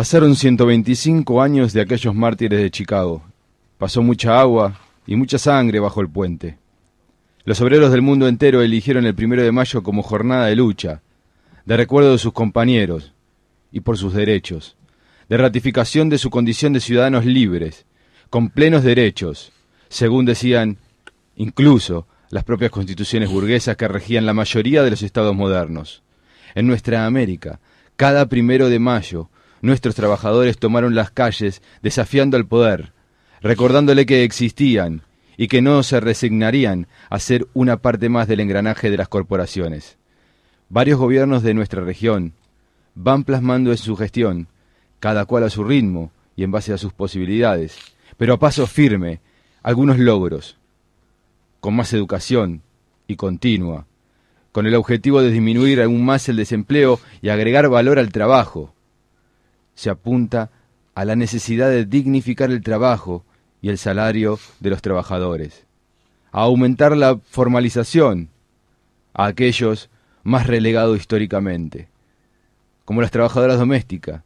Pasaron 125 años de aquellos mártires de Chicago. Pasó mucha agua y mucha sangre bajo el puente. Los obreros del mundo entero eligieron el primero de mayo como jornada de lucha, de recuerdo de sus compañeros y por sus derechos, de ratificación de su condición de ciudadanos libres, con plenos derechos, según decían incluso las propias constituciones burguesas que regían la mayoría de los estados modernos. En nuestra América, cada primero de mayo, nuestros trabajadores tomaron las calles desafiando al poder, recordándole que existían y que no se resignarían a ser una parte más del engranaje de las corporaciones. Varios gobiernos de nuestra región van plasmando en su gestión, cada cual a su ritmo y en base a sus posibilidades, pero a paso firme, algunos logros, con más educación y continua, con el objetivo de disminuir aún más el desempleo y agregar valor al trabajo. Se apunta a la necesidad de dignificar el trabajo y el salario de los trabajadores, a aumentar la formalización a aquellos más relegados históricamente, como las trabajadoras domésticas,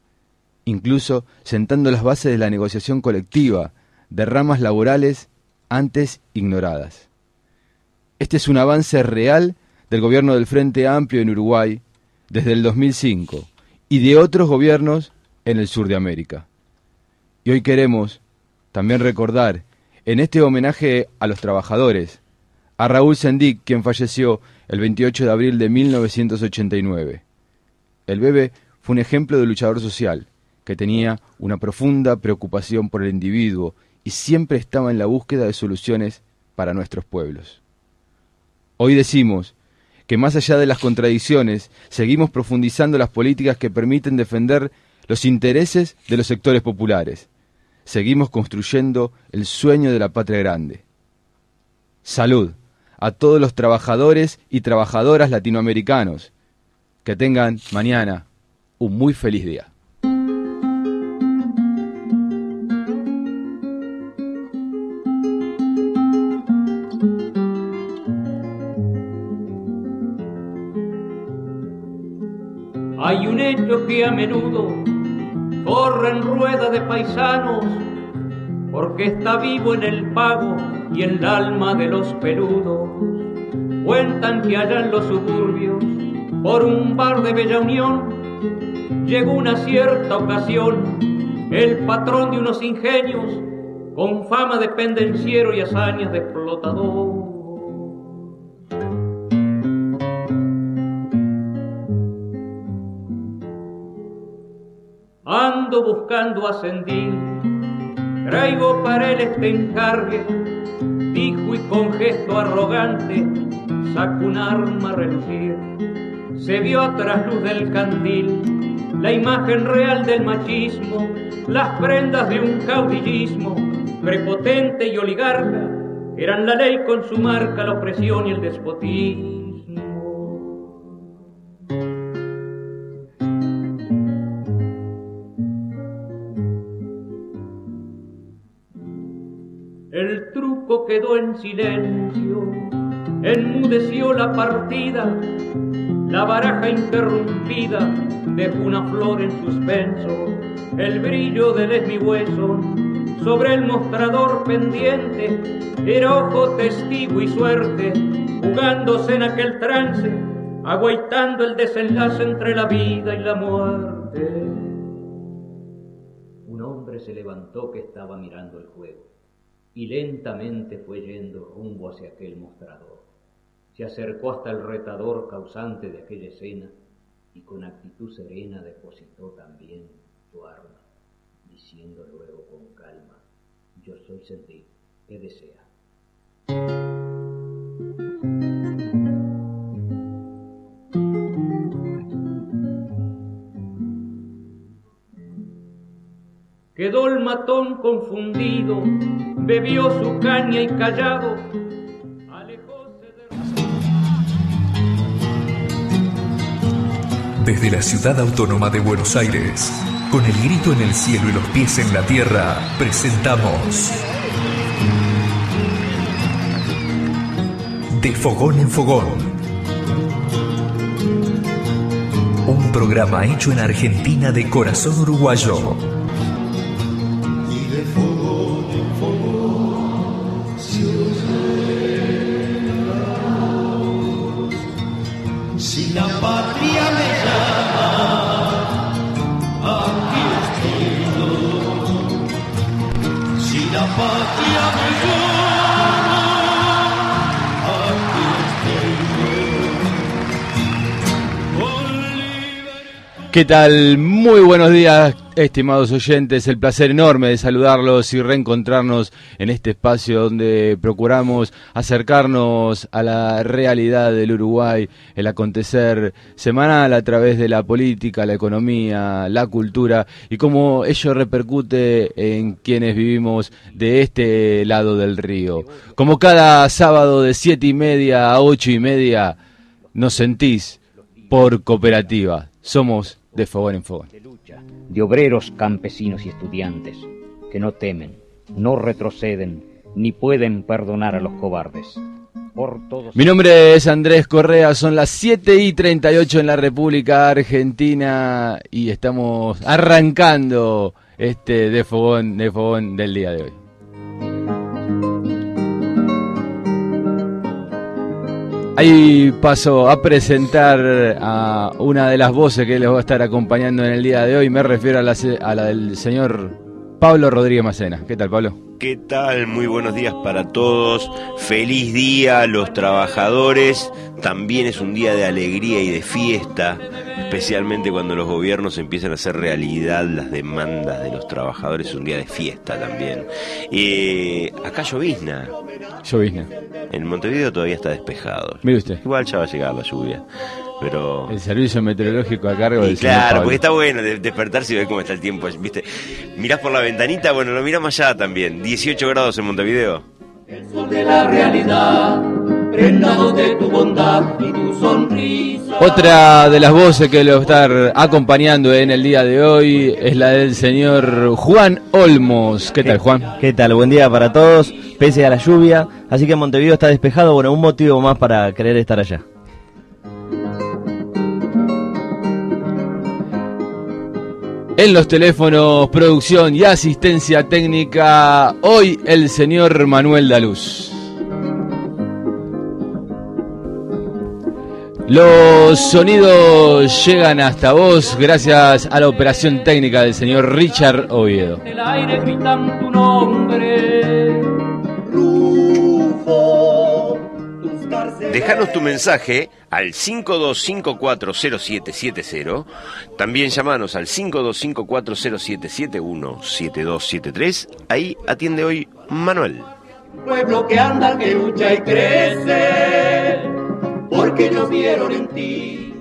incluso sentando las bases de la negociación colectiva de ramas laborales antes ignoradas. Este es un avance real del gobierno del Frente Amplio en Uruguay desde el 2005 y de otros gobiernos en el sur de América. Y hoy queremos también recordar, en este homenaje a los trabajadores, a Raúl Sendic, quien falleció el 28 de abril de 1989. El bebé fue un ejemplo de luchador social, que tenía una profunda preocupación por el individuo y siempre estaba en la búsqueda de soluciones para nuestros pueblos. Hoy decimos que más allá de las contradicciones, seguimos profundizando las políticas que permiten defender los intereses de los sectores populares. Seguimos construyendo el sueño de la patria grande. Salud a todos los trabajadores y trabajadoras latinoamericanos. Que tengan mañana un muy feliz día. A menudo corre en rueda de paisanos, porque está vivo en el pago y en el alma de los peludos. Cuentan que allá en los suburbios, por un bar de Bella Unión, llegó una cierta ocasión el patrón de unos ingenios con fama de pendenciero y hazañas de explotador. Ando buscando ascendir, traigo para él este encargue, dijo y con gesto arrogante sacó un arma a relucir. Se vio a trasluz del candil la imagen real del machismo, las prendas de un caudillismo prepotente y oligarca, eran la ley con su marca, la opresión y el despotismo. Quedó en silencio, enmudeció la partida, la baraja interrumpida dejó una flor en suspenso, el brillo del hueso sobre el mostrador pendiente, era ojo, testigo y suerte, jugándose en aquel trance, aguaitando el desenlace entre la vida y la muerte. Un hombre se levantó que estaba mirando el juego y lentamente fue yendo rumbo hacia aquel mostrador. Se acercó hasta el retador causante de aquella escena y con actitud serena depositó también su arma, diciendo luego con calma, yo soy sentir, ¿qué desea? Quedó el matón confundido, bebió su caña y callado. Desde la ciudad autónoma de Buenos Aires, con el grito en el cielo y los pies en la tierra, presentamos De Fogón en Fogón. Un programa hecho en Argentina de corazón uruguayo. ¿Qué tal? Muy buenos días, estimados oyentes. El placer enorme de saludarlos y reencontrarnos en este espacio donde procuramos acercarnos a la realidad del Uruguay, el acontecer semanal a través de la política, la economía, la cultura y cómo ello repercute en quienes vivimos de este lado del río. Como cada sábado de siete y media a ocho y media, nos sentís por cooperativa. Somos de Fogón en Fogón. de lucha de obreros, campesinos y estudiantes que no temen, no retroceden ni pueden perdonar a los cobardes. Por todos Mi nombre es Andrés Correa, son las 7 y 38 en la República Argentina y estamos arrancando este de fogón, de fogón del día de hoy. Ahí paso a presentar a una de las voces que les va a estar acompañando en el día de hoy. Me refiero a la, a la del señor Pablo Rodríguez Macena. ¿Qué tal, Pablo? ¿Qué tal? Muy buenos días para todos. Feliz día a los trabajadores. También es un día de alegría y de fiesta, especialmente cuando los gobiernos empiezan a hacer realidad las demandas de los trabajadores. Es un día de fiesta también. Eh, acá llovizna. Llovizna. En Montevideo todavía está despejado. Mire usted, Igual ya va a llegar la lluvia. Pero... el servicio meteorológico a cargo Y del señor claro, Pablo. porque está bueno de- despertarse y ver cómo está el tiempo. ¿Viste? Mirás por la ventanita, bueno, lo miramos allá también. 18 grados en Montevideo. El sol de la realidad, prendados de tu bondad y tu sonrisa. Otra de las voces que lo va a estar acompañando en el día de hoy es la del señor Juan Olmos. ¿Qué tal, Juan? ¿Qué tal? Buen día para todos, pese a la lluvia. Así que Montevideo está despejado, bueno, un motivo más para querer estar allá. En los teléfonos, producción y asistencia técnica, hoy el señor Manuel Daluz. Los sonidos llegan hasta vos gracias a la operación técnica del señor Richard Oviedo. El aire gritan tu nombre. Rufo, tus cárceles. Dejanos tu mensaje al 52540770. También llamanos al 525407717273. Ahí atiende hoy Manuel. Pueblo que anda, que lucha y crece. Porque ellos vieron en ti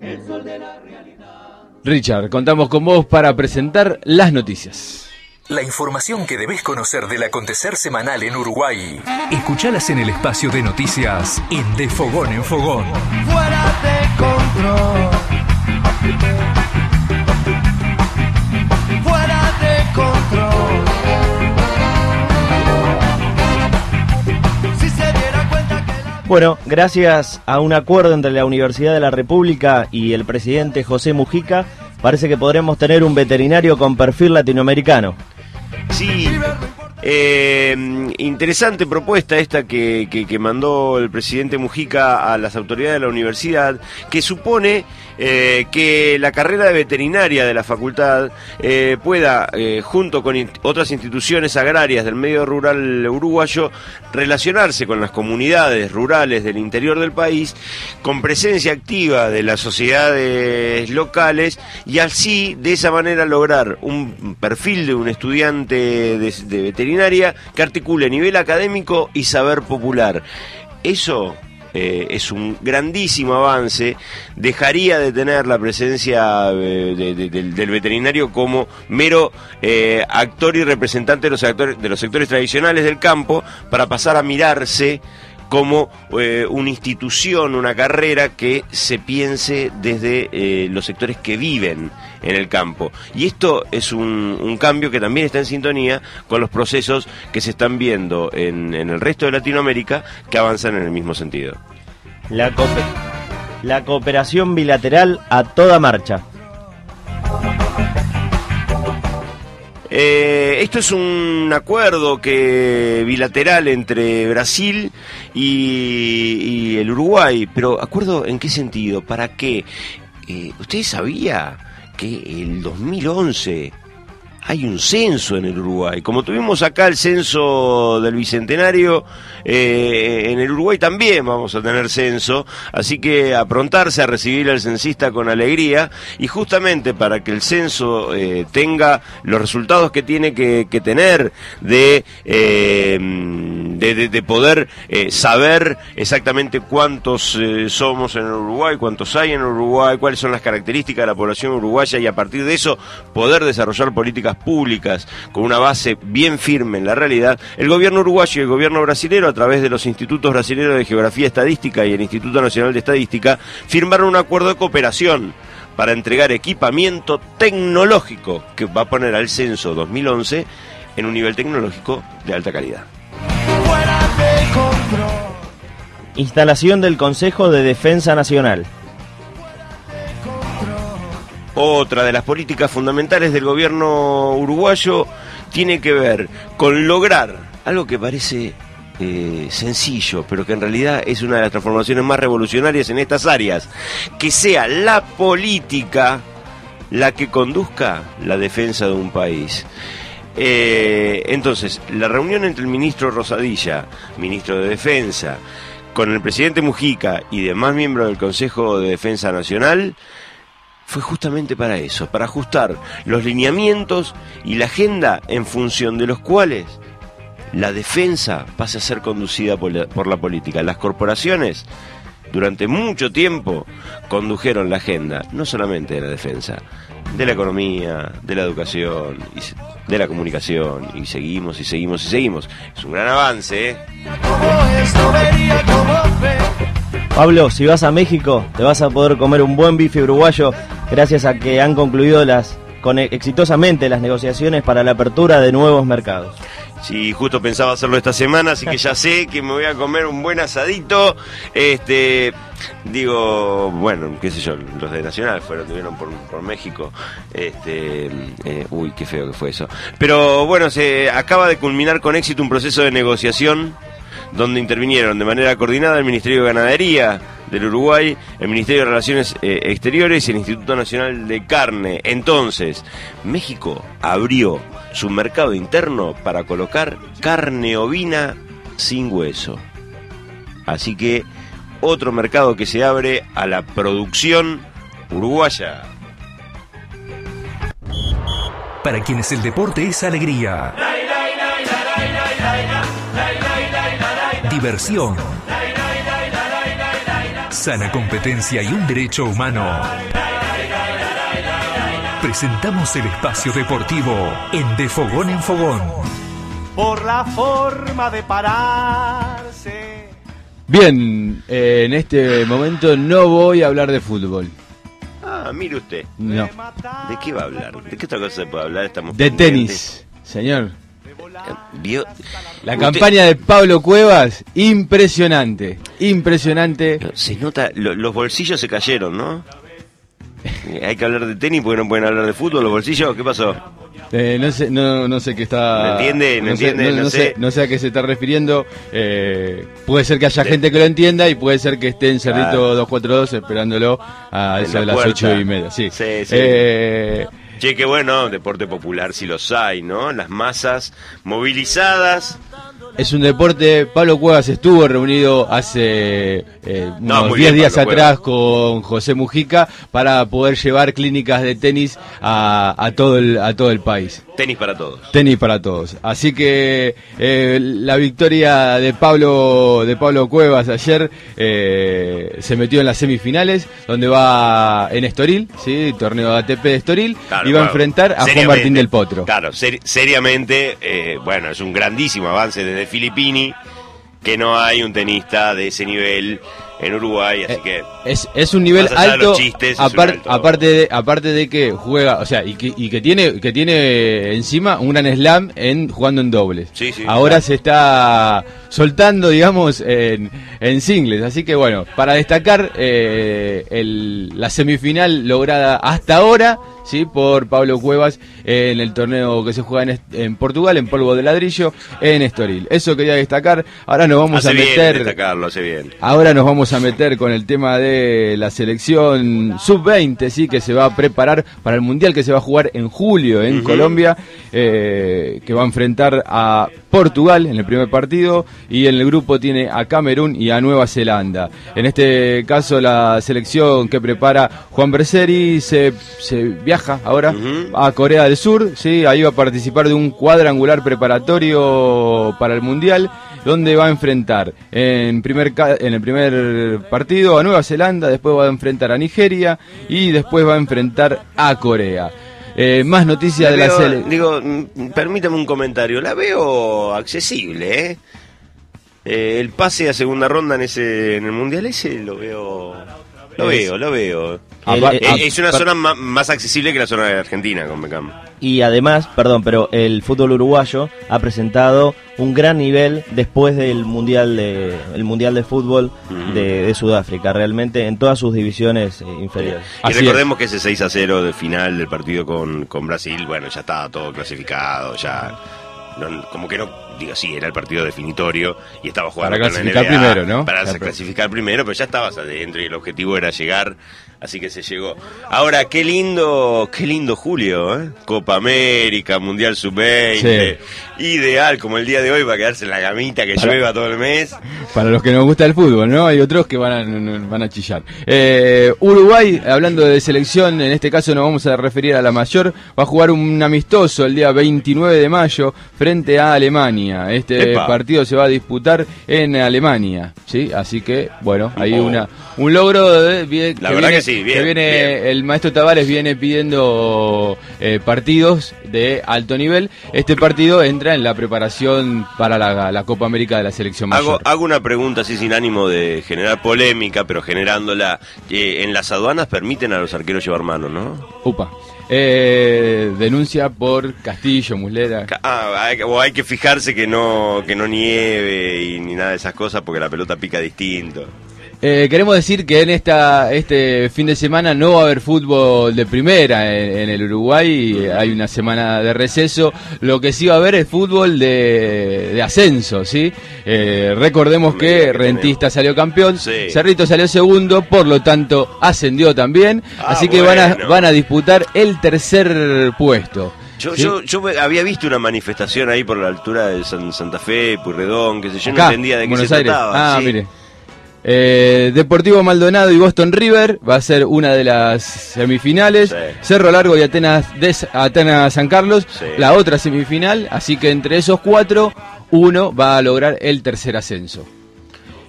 el sol de la realidad. Richard, contamos con vos para presentar las noticias. La información que debes conocer del acontecer semanal en Uruguay. Escuchalas en el espacio de noticias en De Fogón en Fogón. Fuera de control. Fuera de control. Si se diera cuenta que la Bueno, gracias a un acuerdo entre la Universidad de la República y el presidente José Mujica, parece que podremos tener un veterinario con perfil latinoamericano. Sí, eh, interesante propuesta esta que, que- que mandó el presidente Mujica a las autoridades de la universidad, que supone eh, que la carrera de veterinaria de la facultad eh, pueda, eh, junto con otras instituciones agrarias del medio rural uruguayo, relacionarse con las comunidades rurales del interior del país, con presencia activa de las sociedades locales y así, de esa manera, lograr un perfil de un estudiante de, de veterinaria que articule nivel académico y saber popular. Eso eh, es un grandísimo avance, dejaría de tener la presencia eh, de- de- del, veterinario como mero eh, actor y representante de los, de los sectores tradicionales del campo para pasar a mirarse como una institución, una carrera que se piense desde los sectores que viven en el campo. Y esto es un, un cambio que también está en sintonía con los procesos que se están viendo en, en el resto de Latinoamérica que avanzan en el mismo sentido. La, cooperación bilateral a toda marcha. Eh, esto es un acuerdo que bilateral entre Brasil y, y el Uruguay, pero acuerdo en qué sentido, para qué. Eh, ¿Usted sabía que el 2011 hay un censo en el Uruguay. Como tuvimos acá el censo del Bicentenario, eh, en el Uruguay también vamos a tener censo, así que aprontarse a recibir al censista con alegría y justamente para que el censo eh, tenga los resultados que tiene que, tener de, eh, de, de- de poder saber exactamente cuántos somos en Uruguay, cuántos hay en Uruguay, cuáles son las características de la población uruguaya y a partir de eso poder desarrollar políticas públicas con una base bien firme en la realidad, el gobierno uruguayo y el gobierno brasilero a través de los institutos brasileños de geografía estadística y el Instituto Nacional de Estadística firmaron un acuerdo de cooperación para entregar equipamiento tecnológico que va a poner al censo 2011 en un nivel tecnológico de alta calidad. Instalación del Consejo de Defensa Nacional. Otra de las políticas fundamentales del gobierno uruguayo tiene que ver con lograr algo que parece eh, sencillo, pero que en realidad es una de las transformaciones más revolucionarias en estas áreas, que sea la política la que conduzca la defensa de un país. Eh, entonces, la reunión entre el ministro Rosadilla, ministro de Defensa, con el presidente Mujica y demás miembros del Consejo de Defensa Nacional, fue justamente para eso, para ajustar los lineamientos y la agenda en función de los cuales la defensa pase a ser conducida por la, política. Las corporaciones durante mucho tiempo condujeron la agenda, no solamente de la defensa, de la economía, de la educación, de la comunicación, y seguimos y seguimos y seguimos. Es un gran avance, ¿eh? Pablo, si vas a México, te vas a poder comer un buen bife uruguayo gracias a que han concluido las con exitosamente las negociaciones para la apertura de nuevos mercados. Sí, justo pensaba hacerlo esta semana, así que ya sé que me voy a comer un buen asadito. Este, digo, bueno, qué sé yo, los de Nacional fueron, tuvieron por, por México. Este, eh, uy, qué feo que fue eso. Pero bueno, se acaba de culminar con éxito un proceso de negociación donde intervinieron de manera coordinada el Ministerio de Ganadería del Uruguay, el Ministerio de Relaciones eh, Exteriores y el Instituto Nacional de Carne. Entonces, México abrió su mercado interno para colocar carne ovina sin hueso. Así que otro mercado que se abre a la producción uruguaya. Para quienes el deporte es alegría. Diversión. Sana competencia y un derecho humano. Presentamos el espacio deportivo en De Fogón en Fogón. Por la forma de pararse. Bien, eh, en este momento no voy a hablar de fútbol. Ah, mire usted. No. ¿De qué va a hablar? ¿De qué otra cosa se puede hablar? Estamos De pendientes. tenis, señor. ¿Vio? La Usted- campaña de Pablo Cuevas, impresionante. Impresionante. Se nota, lo- los bolsillos se cayeron, ¿no? Eh, Hay que hablar de tenis porque no pueden hablar de fútbol, los bolsillos, ¿qué pasó? Eh, no, sé, no, no sé qué está. ¿No entiende? ¿No sé, entiende? no No sé, sé. no sé a qué se está refiriendo. Eh, puede ser que haya gente que lo entienda y puede ser que esté en Cerrito Claro. 242 esperándolo a eso de las puerta. ocho y media. Sí. Sí, sí. Eh, Che, qué bueno, deporte popular si los hay, ¿no? Las masas movilizadas. Es un deporte. Pablo Cuevas estuvo reunido hace eh, No, unos muy 10 bien, días Pablo atrás con José Mujica para poder llevar clínicas de tenis a, a todo el, a todo el país. Tenis para todos. Tenis para todos. Así que eh, la victoria de Pablo de Pablo Cuevas ayer eh, se metió en las semifinales, donde va en Estoril, sí, torneo ATP de Estoril, Claro, y va a enfrentar a Juan Martín del Potro. Claro, seri- seriamente, eh, bueno, es un grandísimo avance desde Filippini que no hay un tenista de ese nivel en Uruguay, así Eh, que Es, es un nivel alto, chistes, es un apar- alto. aparte, de, aparte de que juega, o sea, y que, y que tiene que tiene encima un gran slam en jugando en dobles. Sí, sí, Ahora claro. se está soltando, digamos, en, en singles. Así que bueno, para destacar eh, el- la semifinal lograda hasta ahora, ¿sí? Por Pablo Cuevas en el torneo que se juega en, Portugal, en polvo de ladrillo, en Estoril. Eso quería destacar. Ahora nos vamos hace a bien meter... destacarlo, hace bien. Ahora nos vamos a meter con el tema de la selección sub-20, sí, que se va a preparar para el mundial que se va a jugar en julio en. Colombia, eh, que va a enfrentar a Portugal en el primer partido y en el grupo tiene a Camerún y a Nueva Zelanda. En este caso la selección que prepara Juan Berseri se, se viaja ahora a Corea del Sur, sí, ahí va a participar de un cuadrangular preparatorio para el mundial donde va a enfrentar en, primer en el primer partido a Nueva Zelanda, después va a enfrentar a Nigeria y después va a enfrentar a Corea. Eh, más noticias de la sele- Digo, mm, permítame un comentario. La veo accesible, ¿eh? Eh, el pase a segunda ronda en ese en el mundial ese lo veo. Lo Es- veo, lo veo. El- Apa- el- es una zona más accesible que la zona de Argentina con Beckham. Y además, perdón, pero el fútbol uruguayo ha presentado un gran nivel después del mundial de el mundial de fútbol de, de Sudáfrica, realmente en todas sus divisiones eh, inferiores. Y Así recordemos que ese 6 a 0 del final del partido con, con Brasil, bueno, ya estaba todo clasificado, ya. no- como que no, digo, sí, era el partido definitorio y estaba jugando Para con la clasificar NBA, primero, ¿no? Para Claro. clasificar primero, pero ya estabas adentro y el objetivo era llegar, así que se llegó. Ahora, qué lindo, qué lindo Julio, ¿eh? Copa América, Mundial Sub-20, ideal como el día de hoy para quedarse en la gamita que Para- llueva todo el mes. Para los que nos gusta el fútbol, ¿no? Hay otros que van a, van a chillar. Eh, Uruguay, hablando de selección, en este caso nos vamos a referir a la mayor, va a jugar un amistoso el día 29 de mayo frente a Alemania. Este Epa. partido se va a disputar en Alemania, ¿sí? Así que, bueno, hay Oh. una un logro de, bien- La verdad viene, que sí, bien, viene bien. el maestro Tavares viene pidiendo eh, partidos de alto nivel. Este partido entra en la preparación para la, la Copa América de la selección mayor. Hago, hago una pregunta así sin ánimo de generar polémica, pero generándola. Eh, en las aduanas permiten a los arqueros llevar mano, ¿no? Upa. Eh, denuncia por Castillo, Muslera. Ah, hay que- o hay que fijarse que no, que no nieve y ni nada de esas cosas porque la pelota pica distinto. Eh, queremos decir que en esta este fin de semana no va a haber fútbol de primera en, en el Uruguay, hay una semana de receso, lo que sí va a haber es fútbol de, de ascenso, ¿sí? Eh, recordemos que que Rentista salió campeón, Sí. Cerrito salió segundo, por lo tanto ascendió también, Ah, así que van, a, van a disputar el tercer puesto. Yo, ¿sí? yo, yo había visto una manifestación ahí por la altura de San- Santa Fe, Purredón, que sé yo, no entendía de qué Buenos se Aires. trataba. Ah, sí. mire. Eh, Deportivo Maldonado y Boston River va a ser una de las semifinales. Sí. Cerro Largo y Atenas, de, Atenas San Carlos, Sí. la otra semifinal. Así que entre esos cuatro, uno va a lograr el tercer ascenso.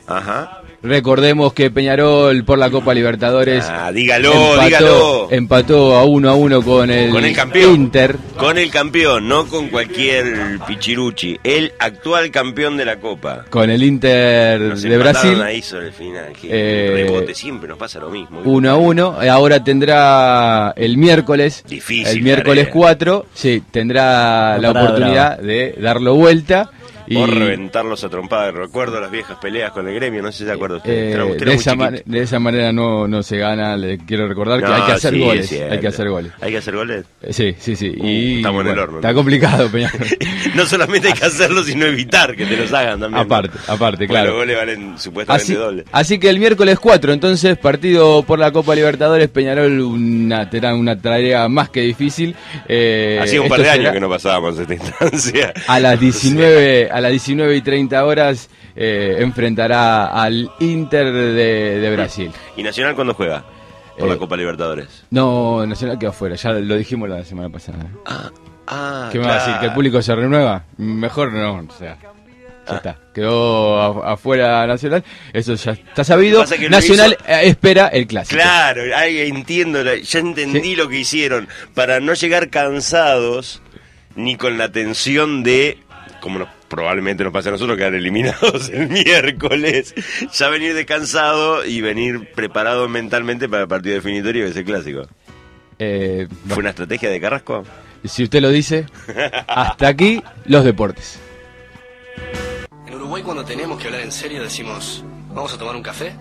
Ajá. Recordemos que Peñarol por la Copa Libertadores Ah, dígalo, empató, dígalo. empató a uno a uno con el, Con el campeón. Inter. Con el campeón, no con cualquier pichiruchi. El actual campeón de la Copa. Con el Inter Nos de Brasil. ahí sobre el final. Eh, rebote, siempre nos pasa lo mismo. Uno a uno. Ahora tendrá el miércoles. Difícil El miércoles tarea. 4. Sí, tendrá la oportunidad de darlo vuelta. Y, O reventarlos a trompada. Recuerdo las viejas peleas con el gremio, no sé si se acuerda usted. eh, usted de, esa de esa manera no, no se gana. Le quiero recordar que hay que hacer sí, goles. Hay que hacer goles. Hay que hacer goles. Eh, Sí, sí, sí. Uh, y estamos en el horno, Está complicado, Peñarol. no solamente hay que hacerlo, sino evitar que te los hagan también. aparte, aparte, claro. Los goles valen supuestamente Así, doble. así que el miércoles 4, entonces, partido por la Copa Libertadores, Peñarol una, tendrá una tarea más que difícil. Eh, Hacía un par de años que no pasábamos esta instancia. A las 19, a las 19 y 30 horas eh, enfrentará al Inter de, de Brasil. ¿Y Nacional cuándo juega? Por la Eh, Copa Libertadores. No, Nacional quedó afuera, ya lo dijimos la semana pasada. Ah, ah, ¿Qué me va a decir? ¿Que el público se renueva? Mejor no, o sea. Ya está, quedó afuera Nacional, eso ya está sabido. Nacional hizo- eh, espera el clásico. Claro, ahí entiendo, ya entendí Sí. lo que hicieron. Para no llegar cansados, ni con la tensión de, como nos- probablemente nos pasa a nosotros, quedar eliminados el miércoles, ya venir descansado y venir preparado mentalmente para el partido definitorio que es el clásico. Eh, ¿Fue una estrategia de Carrasco? Si usted lo dice, hasta aquí los deportes. En Uruguay cuando te tenemos que hablar en serio decimos, vamos a tomar un café.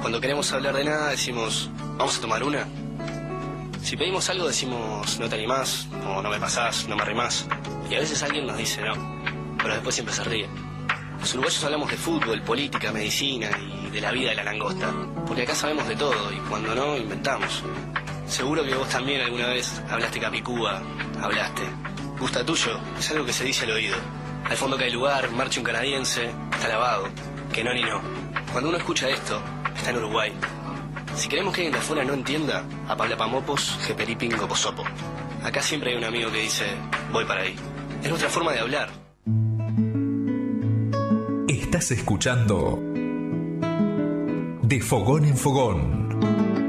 Cuando queremos hablar de nada decimos, vamos a tomar una. Si pedimos algo decimos, no te animás, o no me pasás, no me arrimás. Y a veces alguien nos dice no, pero después siempre se ríe. Los uruguayos hablamos de fútbol, política, medicina y de la vida de la langosta, porque acá sabemos de todo y cuando no, inventamos. Seguro que vos también alguna vez hablaste capicúa, hablaste. Gusta tuyo, es algo que se dice al oído. Al fondo hay lugar, marcha un canadiense, está lavado. Que no ni no. Cuando uno escucha esto, está en Uruguay. Si queremos que alguien de afuera no entienda, a Pablapamopos, Jeperipingo Posopo. Acá siempre hay un amigo que dice, voy para ahí. Es nuestra forma de hablar. Estás escuchando De Fogón en Fogón.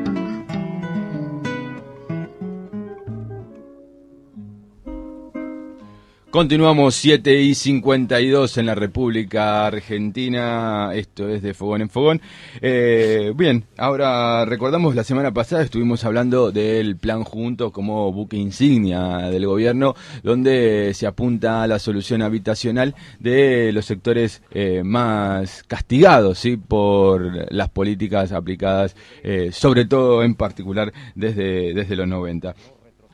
Continuamos 7 y 52 en la República Argentina. Esto es de Fogón en Fogón. Eh, bien, ahora recordamos la semana pasada estuvimos hablando del plan junto como buque insignia del gobierno, donde se apunta a la solución habitacional de los sectores eh, más castigados ¿sí? por las políticas aplicadas, eh, sobre todo en particular desde, desde los 90.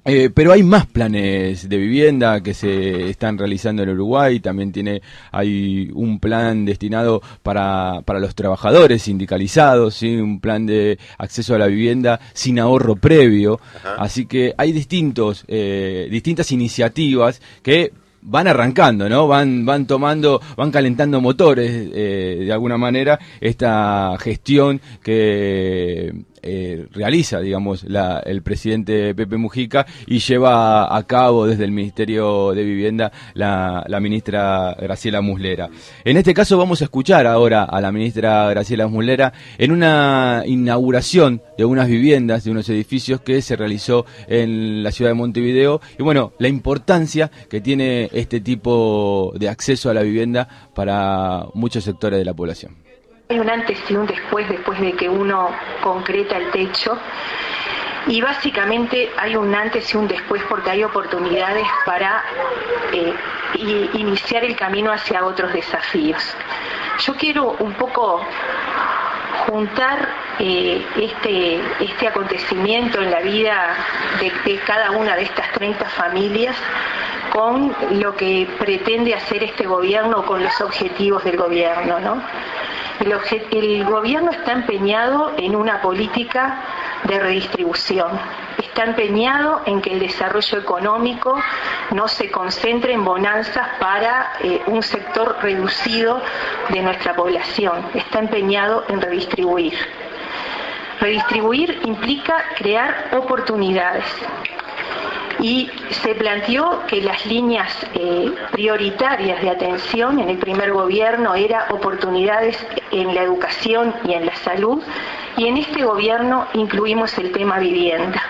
Eh, pero hay más planes de vivienda que se están realizando en Uruguay. También tiene hay un plan destinado para, para los trabajadores sindicalizados, ¿sí? un plan de acceso a la vivienda sin ahorro previo. Así que hay distintos eh, distintas iniciativas que van arrancando, ¿no? Van, van tomando, van calentando motores eh, de alguna manera esta gestión que eh, realiza, digamos, la, el presidente Pepe Mujica y lleva a cabo desde el Ministerio de Vivienda la, la ministra Graciela Muslera. En este caso vamos a escuchar ahora a la ministra Graciela Muslera en una inauguración de unas viviendas, de unos edificios que se realizó en la ciudad de Montevideo y bueno, la importancia que tiene este tipo de acceso a la vivienda para muchos sectores de la población. Hay un antes y un después, después de que uno concreta el techo. Y básicamente hay un antes y un después porque hay oportunidades para eh, iniciar el camino hacia otros desafíos. Yo quiero un poco juntar eh, este, este acontecimiento en la vida de, de cada una de estas 30 familias con lo que pretende hacer este gobierno, con los objetivos del gobierno, ¿no? El, gobierno está empeñado en una política de redistribución. Está empeñado en que el desarrollo económico no se concentre en bonanzas para eh, un sector reducido de nuestra población. Está empeñado en redistribuir. Redistribuir implica crear oportunidades. Y se planteó que las líneas eh, prioritarias de atención en el primer gobierno era oportunidades en la educación y en la salud, y en este gobierno incluimos el tema vivienda.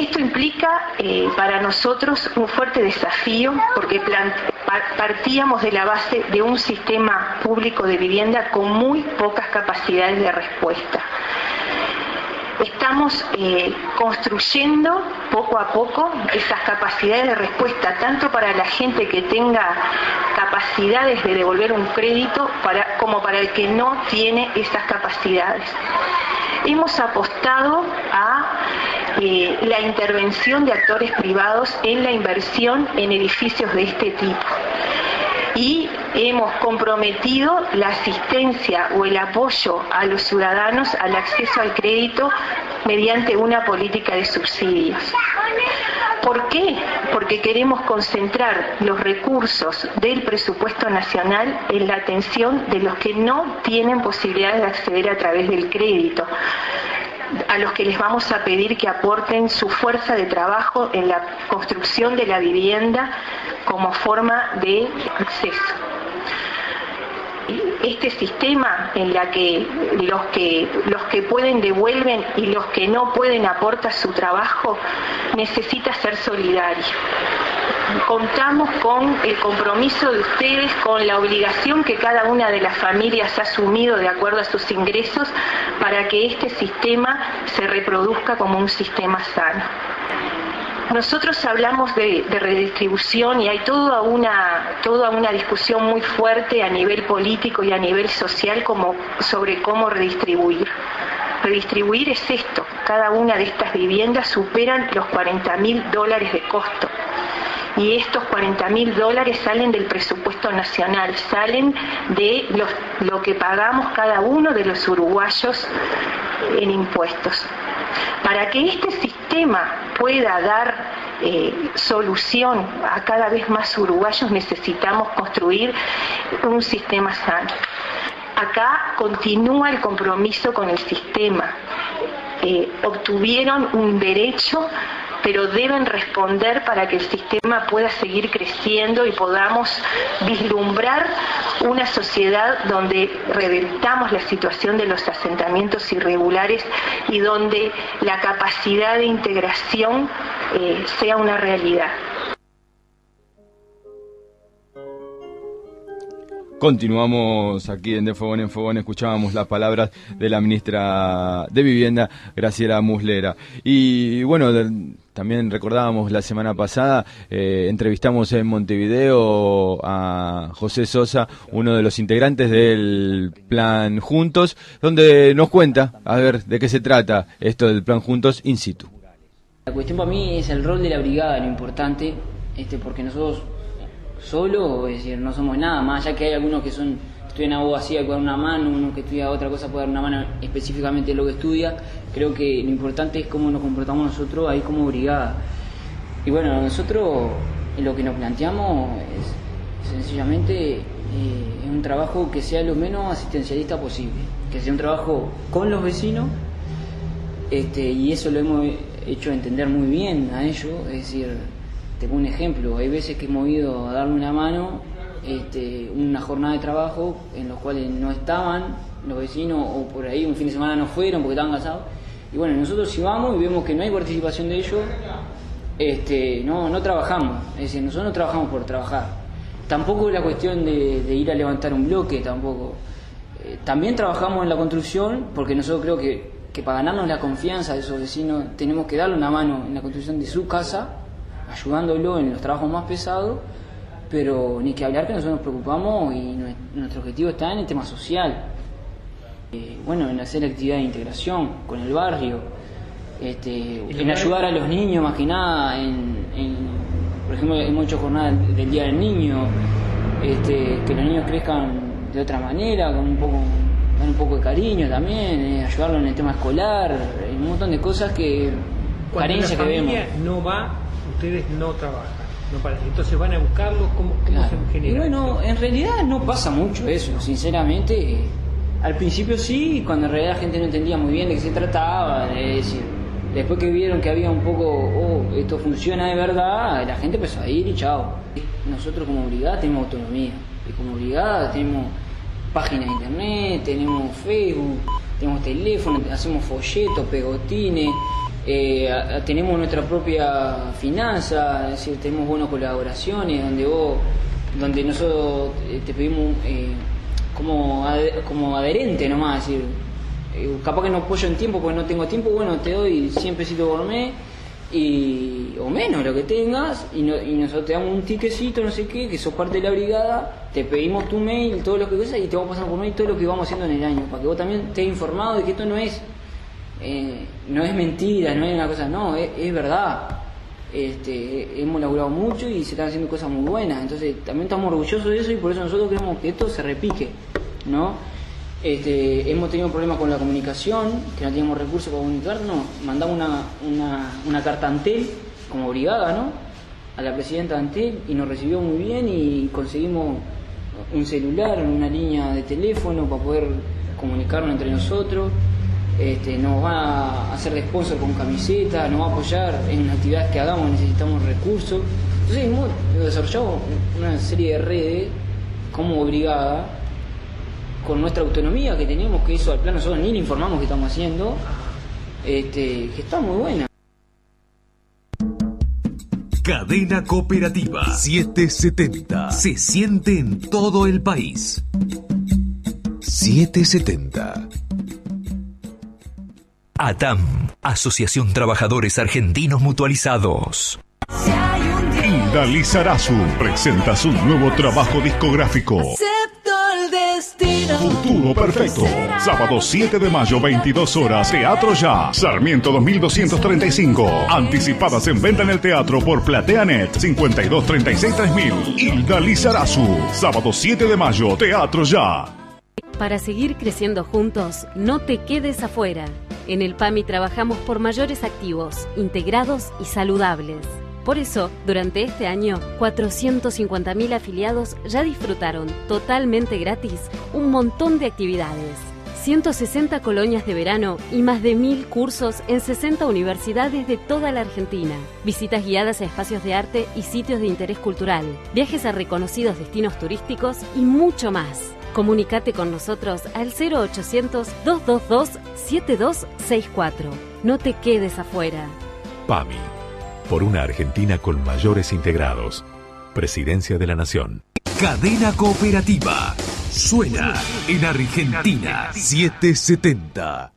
Esto implica eh, para nosotros un fuerte desafío porque partíamos de la base de un sistema público de vivienda con muy pocas capacidades de respuesta. Estamos eh, construyendo poco a poco esas capacidades de respuesta, tanto para la gente que tenga capacidades de devolver un crédito como para el que no tiene esas capacidades. Hemos apostado a eh, la intervención de actores privados en la inversión en edificios de este tipo y hemos comprometido la asistencia o el apoyo a los ciudadanos al acceso al crédito mediante una política de subsidios. ¿Por qué? Porque queremos concentrar los recursos del presupuesto nacional en la atención de los que no tienen posibilidades de acceder a través del crédito a los que les vamos a pedir que aporten su fuerza de trabajo en la construcción de la vivienda como forma de acceso. Este sistema en la que los que los que pueden devuelven y los que no pueden aportan su trabajo necesita ser solidario. Contamos con el compromiso de ustedes, con la obligación que cada una de las familias ha asumido de acuerdo a sus ingresos para que este sistema se reproduzca como un sistema sano. nosotros hablamos de, redistribución y hay toda una, toda una discusión muy fuerte a nivel político y a nivel social como, sobre cómo redistribuir. Redistribuir es esto, cada una de estas viviendas superan los 40 mil dólares de costo y estos 40 mil dólares salen del presupuesto nacional, salen de lo que pagamos cada uno de los uruguayos en impuestos. Para que este sistema pueda dar eh, solución a cada vez más uruguayos necesitamos construir un sistema sano. Acá continúa el compromiso con el sistema. Eh, obtuvieron un derecho pero deben responder para que el sistema pueda seguir creciendo y podamos vislumbrar una sociedad donde reventamos la situación de los asentamientos irregulares y donde la capacidad de integración eh, sea una realidad. Continuamos aquí en De Fogón en Fogón, escuchábamos las palabras de la ministra de Vivienda, Graciela Muslera. Y bueno, también recordábamos la semana pasada, eh, entrevistamos en Montevideo a José Sosa, uno de los integrantes del Plan Juntos, donde nos cuenta, a ver, de qué se trata esto del Plan Juntos in situ. La cuestión para mí es el rol de la brigada, lo importante, este, porque nosotros solo, es decir, no somos nada, más allá que hay algunos que son estudian abogacía dar una mano, uno que estudia otra cosa puede dar una mano específicamente lo que estudia, creo que lo importante es cómo nos comportamos nosotros ahí como brigada. Y bueno, nosotros lo que nos planteamos es sencillamente eh, un trabajo que sea lo menos asistencialista posible, que sea un trabajo con los vecinos, este, y eso lo hemos hecho entender muy bien a ellos, es decir, tengo un ejemplo, hay veces que hemos ido a darle una mano, este, una jornada de trabajo en los cuales no estaban los vecinos o por ahí un fin de semana no fueron porque estaban cansados. Y bueno, nosotros si vamos y vemos que no hay participación de ellos, este, no, no trabajamos, es decir, nosotros no trabajamos por trabajar. Tampoco es la cuestión de, ir a levantar un bloque, tampoco. Eh, también trabajamos en la construcción porque nosotros creo que para ganarnos la confianza de esos vecinos tenemos que darle una mano en la construcción de su casa ayudándolo en los trabajos más pesados, pero ni que hablar que nosotros nos preocupamos y nuestro objetivo está en el tema social. Eh, bueno, en hacer actividad de integración con el barrio, este, en ayudar a los niños más que nada, en, por ejemplo, hemos hecho jornada del Día del Niño, este, que los niños crezcan de otra manera, con un poco, con un poco de cariño también, eh, ayudarlos en el tema escolar, un montón de cosas que, carencia que vemos. no va ustedes no trabajan. No parece. Entonces van a buscarlos, ¿cómo, se genera? Y bueno, en realidad no pasa mucho eso, sinceramente. Al principio sí, cuando en realidad la gente no entendía muy bien de qué se trataba, es decir, después que vieron que había un poco, oh, esto funciona de verdad, la gente empezó a ir y chao. Nosotros como brigada tenemos autonomía, y como brigada tenemos página de internet, tenemos Facebook, tenemos teléfono, hacemos folletos, pegotines, eh, tenemos nuestra propia finanza, es tenemos buenas colaboraciones donde vos, donde nosotros eh, te pedimos eh, como, como adherente nomás, es decir, capaz que no apoyo en tiempo porque no tengo tiempo, bueno, te doy 100 pesitos por mes y, o menos lo que tengas y, y nosotros te damos un tiquecito, no sé qué, que sos parte de la brigada, te pedimos tu mail, todo lo que cosas y te vamos pasando por mail todo lo que vamos haciendo en el año, para que vos también estés informado de que esto no es eh, no es mentira, no es una cosa, no, es, verdad. Este, hemos laburado mucho y se están haciendo cosas muy buenas, entonces también estamos orgullosos de eso y por eso nosotros queremos que esto se repique, ¿no? Este, hemos tenido problemas con la comunicación, que no teníamos recursos para comunicarnos, mandamos una, una, una carta Antel, como brigada, ¿no? A la presidenta Antel y nos recibió muy bien y conseguimos un celular, una línea de teléfono para poder comunicarnos entre nosotros este, nos va a hacer de sponsor con camiseta, nos va a apoyar en las actividades que hagamos, necesitamos recursos. Entonces hemos desarrollado una serie de redes como brigada con nuestra autonomía que tenemos, que eso al plano nosotros ni le informamos que estamos haciendo, este, que está muy buena. Cadena Cooperativa 770. Se siente en todo el país. 770 ATAM, Asociación Trabajadores Argentinos Mutualizados. Hilda Lizarazu presenta su nuevo trabajo discográfico. Futuro Perfecto. Sábado 7 de mayo, 22 horas. Teatro Ya. Sarmiento 2235. Anticipadas en venta en el teatro por PlateaNet. 52363000. Hilda Lizarazu. Sábado 7 de mayo. Teatro Ya. Para seguir creciendo juntos, no te quedes afuera. En el PAMI trabajamos por mayores activos, integrados y saludables. Por eso, durante este año, 450.000 afiliados ya disfrutaron totalmente gratis un montón de actividades. 160 colonias de verano y más de 1.000 cursos en 60 universidades de toda la Argentina. Visitas guiadas a espacios de arte y sitios de interés cultural. Viajes a reconocidos destinos turísticos y mucho más. Comunicate con nosotros al 0800-222-7264. No te quedes afuera. PAMI, por una Argentina con mayores integrados. Presidencia de la Nación. Cadena Cooperativa. Suena en Argentina 770.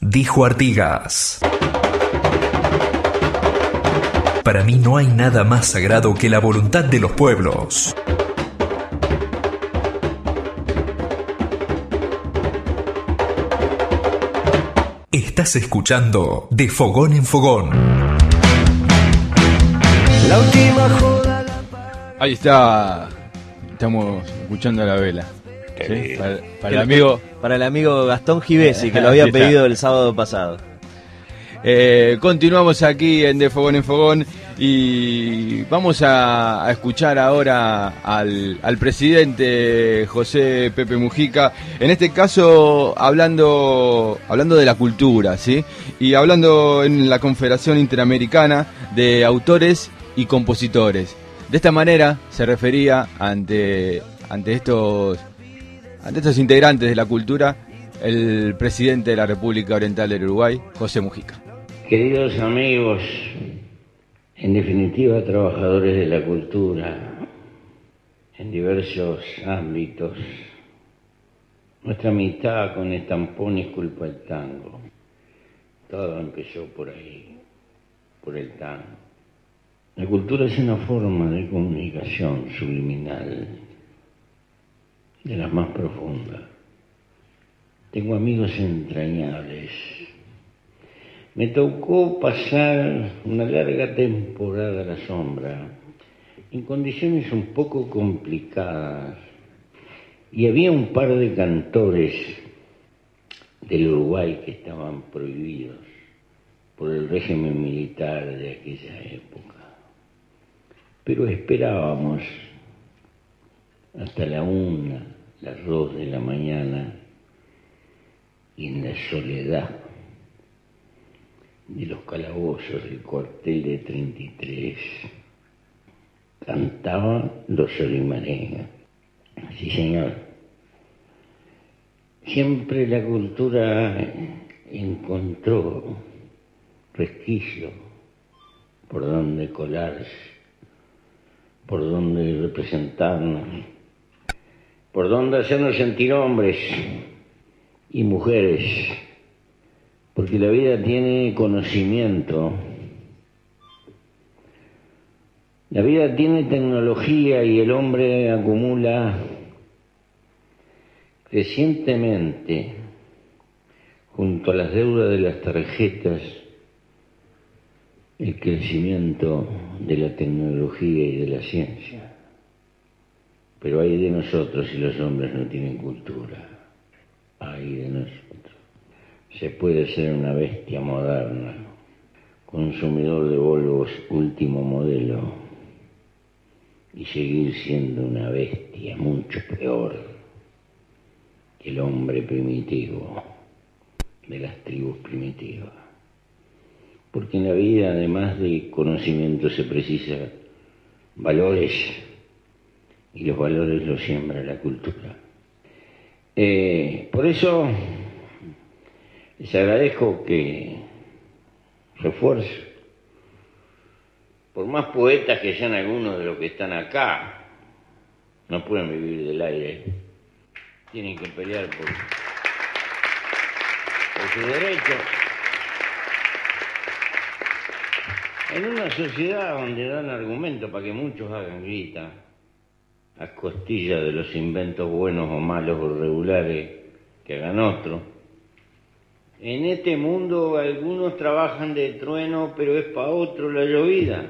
Dijo Artigas. Para mí no hay nada más sagrado que la voluntad de los pueblos. Estás escuchando De Fogón en Fogón. La última joda. Ahí está. Estamos escuchando a la vela. ¿Sí? Para, para el amigo. Para el amigo Gastón Givesi, que lo había pedido el sábado pasado. Eh, continuamos aquí en De Fogón en Fogón y vamos a, escuchar ahora al, al presidente José Pepe Mujica, en este caso hablando, hablando de la cultura, ¿sí? Y hablando en la Confederación Interamericana de Autores y Compositores. De esta manera se refería ante, ante estos ante estos integrantes de la cultura el presidente de la República Oriental del Uruguay, José Mujica. Queridos amigos, en definitiva trabajadores de la cultura, en diversos ámbitos, nuestra amistad con Estampón es culpa del tango. Todo empezó por ahí, por el tango. La cultura es una forma de comunicación subliminal, de las más profundas. Tengo amigos entrañables. Me tocó pasar una larga temporada a la sombra, en condiciones un poco complicadas, y había un par de cantores del Uruguay que estaban prohibidos por el régimen militar de aquella época. Pero esperábamos hasta la una, las dos de la mañana, y en la soledad de los calabozos del cuartel de 33 cantaban los Solimareños. Sí, señor. Siempre la cultura encontró resquicio por donde colarse, por donde representarnos, por donde hacernos sentir hombres y mujeres, porque la vida tiene conocimiento, la vida tiene tecnología y el hombre acumula crecientemente junto a las deudas de las tarjetas el crecimiento de la tecnología y de la ciencia. Pero hay de nosotros si los hombres no tienen cultura. Hay de nosotros. Se puede ser una bestia moderna, consumidor de Volvos último modelo, y seguir siendo una bestia mucho peor que el hombre primitivo de las tribus primitivas. Porque en la vida, además de conocimiento, se precisa valores, y los valores los siembra la cultura. Eh, por eso les agradezco que refuerzo, por más poetas que sean algunos de los que están acá, no pueden vivir del aire, tienen que pelear por, por sus derechos. En una sociedad donde dan argumento para que muchos hagan guita, a costilla de los inventos buenos o malos o regulares que hagan otros, en este mundo algunos trabajan de trueno, pero es para otro la llovida.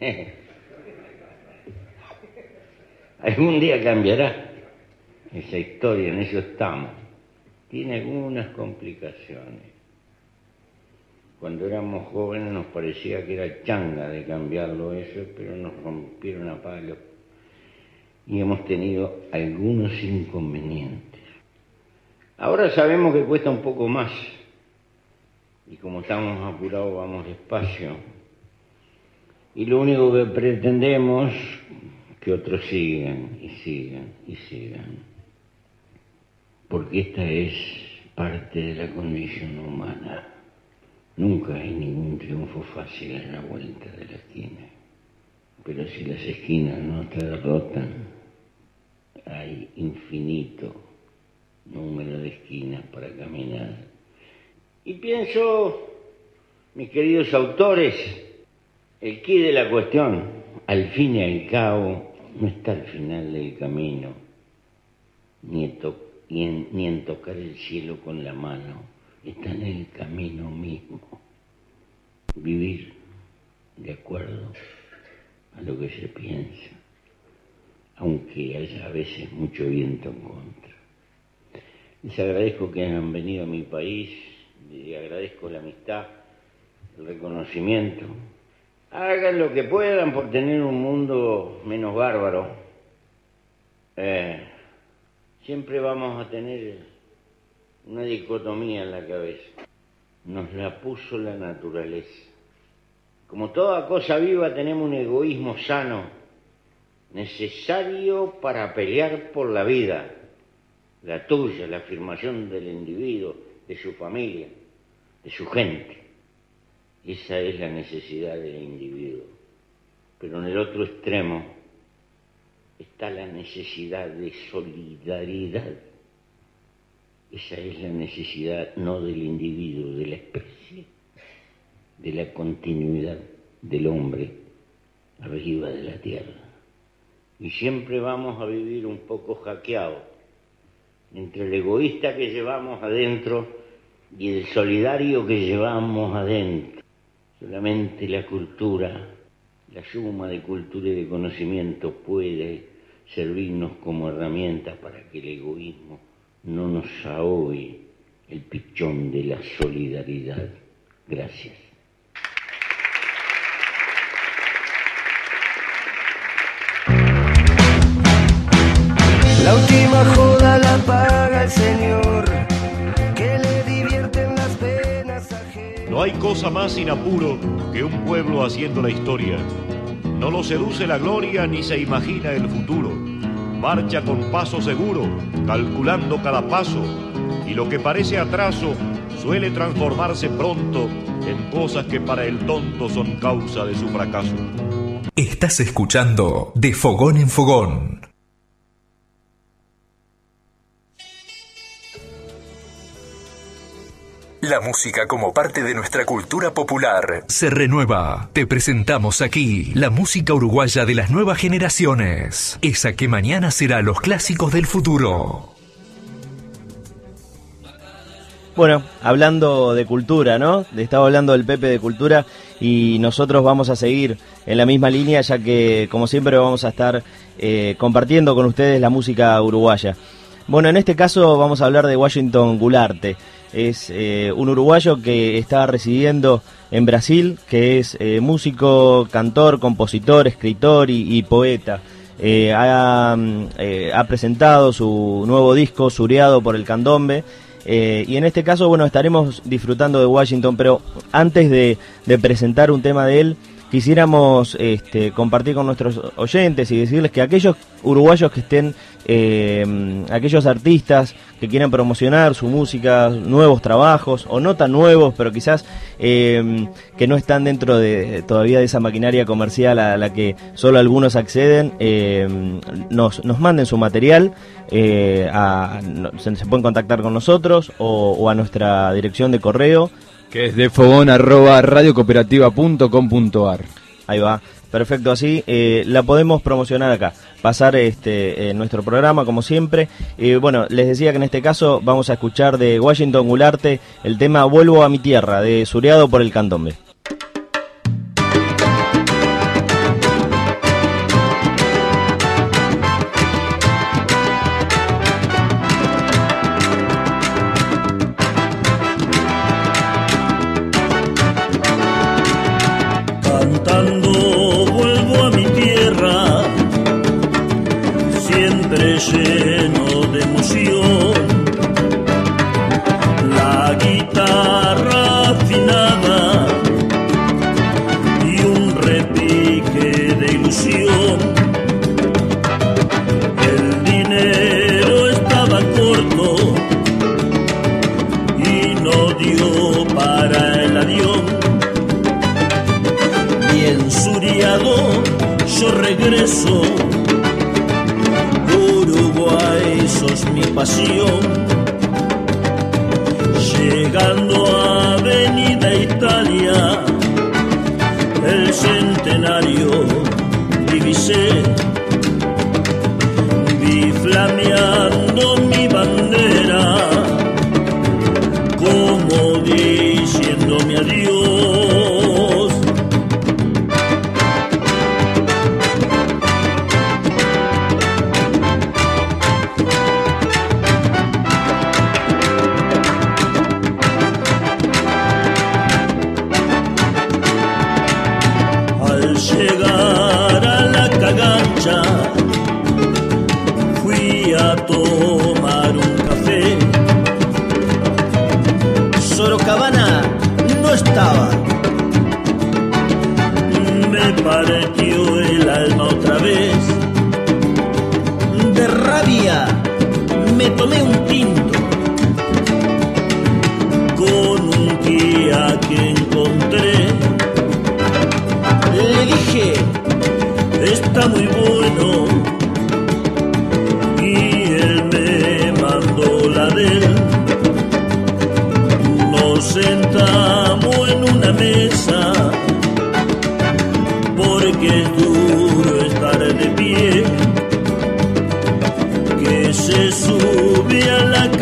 Algún día cambiará esa historia, en eso estamos. Tiene algunas complicaciones. Cuando éramos jóvenes nos parecía que era changa de cambiarlo eso, pero nos rompieron a palo y hemos tenido algunos inconvenientes. Ahora sabemos que cuesta un poco más y como estamos apurados vamos despacio. Y lo único que pretendemos que otros sigan y sigan y sigan. Porque esta es parte de la condición humana. Nunca hay ningún triunfo fácil en la vuelta de la esquina. Pero si las esquinas no te derrotan, hay infinito número de esquinas para caminar. Y pienso, mis queridos autores, el quid de la cuestión, al fin y al cabo, no está al final del camino, ni en, ni en tocar el cielo con la mano, está en el camino mismo. Vivir de acuerdo a lo que se piensa, aunque haya a veces mucho viento en contra. Les agradezco que hayan venido a mi país, les agradezco la amistad, el reconocimiento. Hagan lo que puedan por tener un mundo menos bárbaro. Eh, siempre vamos a tener una dicotomía en la cabeza. Nos la puso la naturaleza. Como toda cosa viva tenemos un egoísmo sano, necesario para pelear por la vida, la tuya, la afirmación del individuo, de su familia, de su gente. Esa es la necesidad del individuo. Pero en el otro extremo está la necesidad de solidaridad. Esa es la necesidad no del individuo, de la especie, de la continuidad del hombre arriba de la tierra. Y siempre vamos a vivir un poco hackeados entre el egoísta que llevamos adentro y el solidario que llevamos adentro. Solamente la cultura, la suma de cultura y de conocimiento puede servirnos como herramienta para que el egoísmo no nos ahogue el pichón de la solidaridad. Gracias. La última joda la paga el Señor, que le divierten las penas ajenas. No hay cosa más sin apuro que un pueblo haciendo la historia. No lo seduce la gloria ni se imagina el futuro. Marcha con paso seguro, calculando cada paso, y lo que parece atraso suele transformarse pronto en cosas que para el tonto son causa de su fracaso. Estás escuchando De Fogón en Fogón. La música como parte de nuestra cultura popular se renueva. Te presentamos aquí la música uruguaya de las nuevas generaciones, esa que mañana será los clásicos del futuro. Bueno, hablando de cultura, ¿no? Estaba hablando del Pepe de cultura y nosotros vamos a seguir en la misma línea ya que como siempre vamos a estar eh, compartiendo con ustedes la música uruguaya. Bueno, en este caso vamos a hablar de Washington Gularte es eh, un uruguayo que está residiendo en Brasil, que es eh, músico, cantor, compositor, escritor y, poeta. Eh, ha, ha, presentado su nuevo disco, Sureado por el Candombe. y en este caso, bueno, estaremos disfrutando de Washington, pero antes de presentar un tema de él, quisiéramos este, compartir con nuestros oyentes y decirles que aquellos uruguayos que estén, eh, aquellos artistas que quieran promocionar su música, nuevos trabajos, o no tan nuevos, pero quizás eh, que no están dentro de todavía de esa maquinaria comercial a la que solo algunos acceden, eh, nos, manden su material, a, se, pueden contactar con nosotros o a nuestra dirección de correo Que es de fogón arroba radiocooperativa.com.ar. Ahí va. Perfecto, así eh, la podemos promocionar acá, pasar este en nuestro programa como siempre. Eh, bueno, les decía que en este caso vamos a escuchar de Washington Gularte el tema Vuelvo a mi tierra, de Suriado por el Candombe.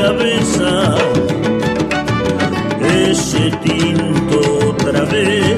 Cabeza. Ese tinto otra vez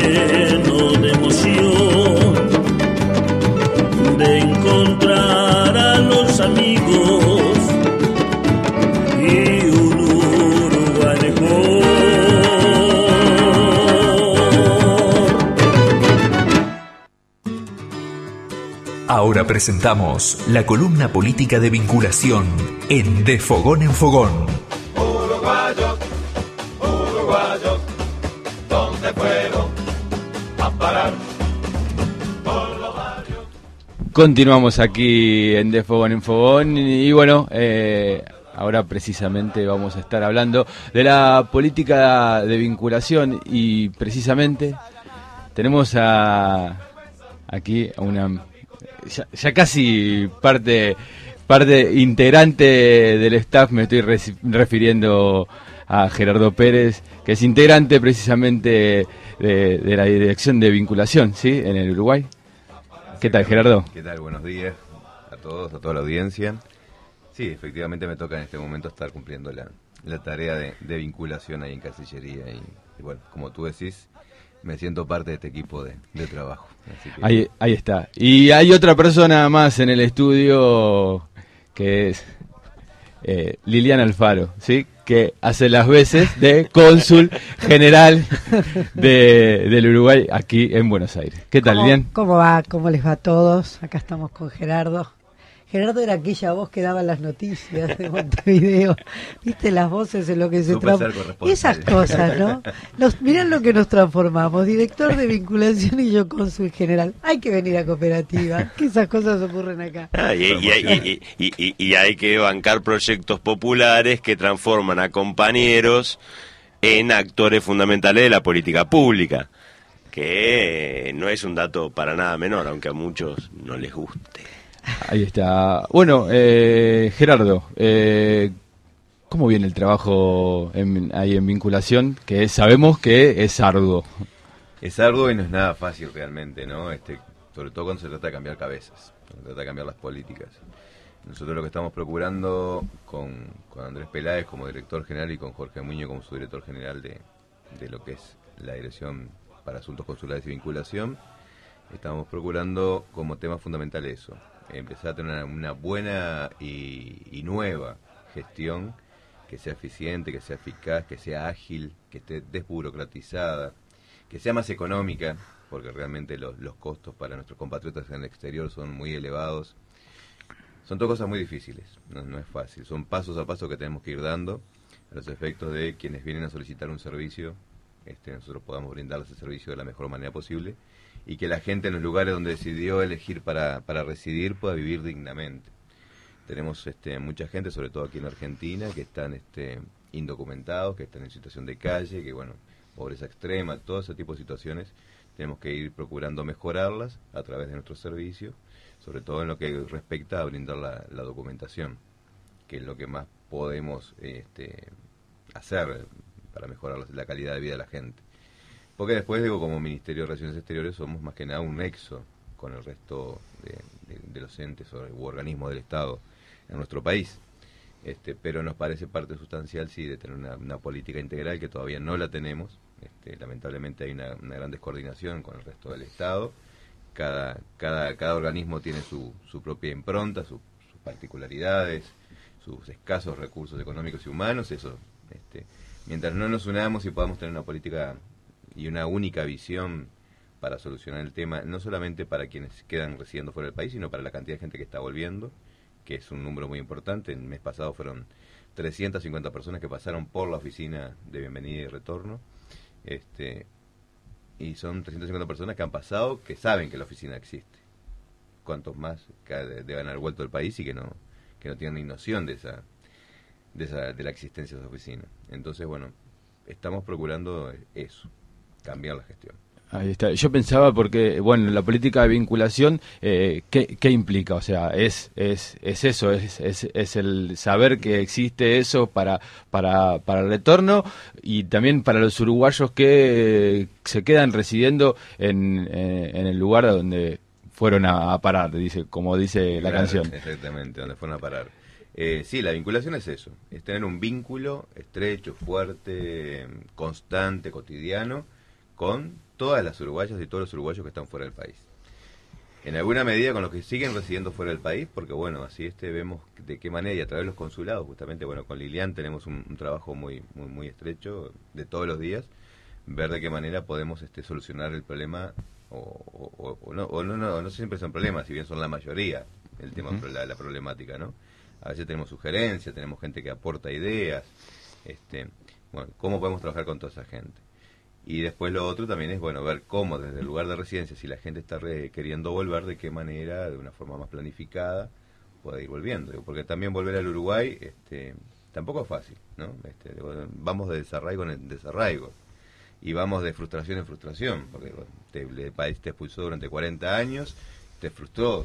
lleno de emoción de encontrar a los amigos y un Uruguay mejor. Ahora presentamos la columna política de vinculación en De Fogón en Fogón. Continuamos aquí en De Fogón en Fogón y bueno, eh, ahora precisamente vamos a estar hablando de la política de vinculación y precisamente tenemos a aquí a una ya, ya casi parte parte integrante del staff, me estoy refiriendo a Gerardo Pérez, que es integrante precisamente de, de la dirección de vinculación, ¿sí? En el Uruguay. ¿Qué tal, Gerardo? ¿Qué tal? Buenos días a todos, a toda la audiencia. Sí, efectivamente me toca en este momento estar cumpliendo la, la tarea de, de vinculación ahí en Cancillería y, y bueno, como tú decís, me siento parte de este equipo de, de trabajo. Así que- Ahí, ahí está. Y hay otra persona más en el estudio que es eh, Liliana Alfaro, ¿sí? Que hace las veces de cónsul general de, del Uruguay aquí en Buenos Aires. ¿Qué tal, ¿Cómo, Lilian? ¿Cómo va? ¿Cómo les va a todos? Acá estamos con Gerardo, Gerardo era aquella voz que daba las noticias de Montevideo. ¿Viste las voces en lo que se transforma? Esas cosas, ¿no? Nos, mirá lo que nos transformamos. Director de vinculación y yo cónsul general. Hay que venir a cooperativa. Que esas cosas ocurren acá. Ah, y, y- y- y- y- y hay que bancar proyectos populares que transforman a compañeros en actores fundamentales de la política pública, que no es un dato para nada menor, aunque a muchos no les guste. Ahí está. Bueno, eh, Gerardo, eh, ¿cómo viene el trabajo en- ahí en vinculación? Que sabemos que es arduo. Es arduo y no es nada fácil realmente, ¿no? Este, sobre todo cuando se trata de cambiar cabezas, cuando se trata de cambiar las políticas. Nosotros lo que estamos procurando con, Andrés Peláez como director general y con Jorge Muñoz como subdirector general de, de lo que es la Dirección para Asuntos Consulares y Vinculación, estamos procurando como tema fundamental eso, empezar a tener una, una buena y, nueva gestión que sea eficiente, que sea eficaz, que sea ágil, que esté desburocratizada, que sea más económica, porque realmente los, costos para nuestros compatriotas en el exterior son muy elevados. Son todas cosas muy difíciles, no, es fácil. Son pasos a paso que tenemos que ir dando a los efectos de quienes vienen a solicitar un servicio, este, nosotros podamos brindarles el servicio de la mejor manera posible y que la gente en los lugares donde decidió elegir para, para residir pueda vivir dignamente. Tenemos este, mucha gente, sobre todo aquí en Argentina, que están este, indocumentados, que están en situación de calle, que bueno, pobreza extrema, todo ese tipo de situaciones, tenemos que ir procurando mejorarlas a través de nuestro servicio, sobre todo en lo que respecta a brindar la, documentación, que es lo que más podemos este, hacer para mejorar la calidad de vida de la gente. Porque después, digo, como Ministerio de Relaciones Exteriores somos más que nada un nexo con el resto de, los entes o, u organismos del Estado en nuestro país. Este, pero nos parece parte sustancial, sí, de tener una, política integral que todavía no la tenemos. Este, lamentablemente hay una, gran descoordinación con el resto del Estado. Cada, cada, cada organismo tiene su, propia impronta, su- sus particularidades, sus escasos recursos económicos y humanos. Eso, este, mientras no nos unamos y podamos tener una política y una única visión para solucionar el tema, no solamente para quienes quedan residiendo fuera del país, sino para la cantidad de gente que está volviendo, que es un número muy importante. El mes pasado fueron 350 personas que pasaron por la oficina de bienvenida y retorno. Este, y son 350 personas que han pasado que saben que la oficina existe. Cuantos más deben haber vuelto del país y que no, que no tienen ni noción de esa, de esa, de la existencia de esa oficina. Entonces, bueno, estamos procurando eso, cambiar la gestión. Ahí está. Yo pensaba porque, bueno, la política de vinculación, eh, ¿qué, qué implica? O sea, es, es, es eso, es, es, es el saber que existe eso para, para, para el retorno y también para los uruguayos que se quedan residiendo en, eh, en el lugar donde fueron a, a parar, dice, como dice la Claro, canción. Exactamente, donde fueron a parar. Eh, sí, la vinculación es eso, es tener un vínculo estrecho, fuerte, constante, cotidiano, con todas las uruguayas y todos los uruguayos que están fuera del país. En alguna medida con los que siguen residiendo fuera del país, porque bueno, así este vemos de qué manera y a través de los consulados, justamente, bueno, con Lilian tenemos un, un trabajo muy, muy, muy estrecho de todos los días, ver de qué manera podemos este, solucionar el problema, o, o- no, o no, no, no siempre son problemas, si bien son la mayoría el tema, la, la problemática, ¿no? A veces tenemos sugerencias, tenemos gente que aporta ideas, este, bueno, cómo podemos trabajar con toda esa gente. Y después lo otro también es, bueno, ver cómo desde el lugar de residencia, si la gente está re- queriendo volver, de qué manera, de una forma más planificada, puede ir volviendo. Porque también volver al Uruguay este, tampoco es fácil, ¿no? Este, vamos de desarraigo en desarraigo. Y vamos de frustración en frustración, porque el país te expulsó durante 40 años, te frustró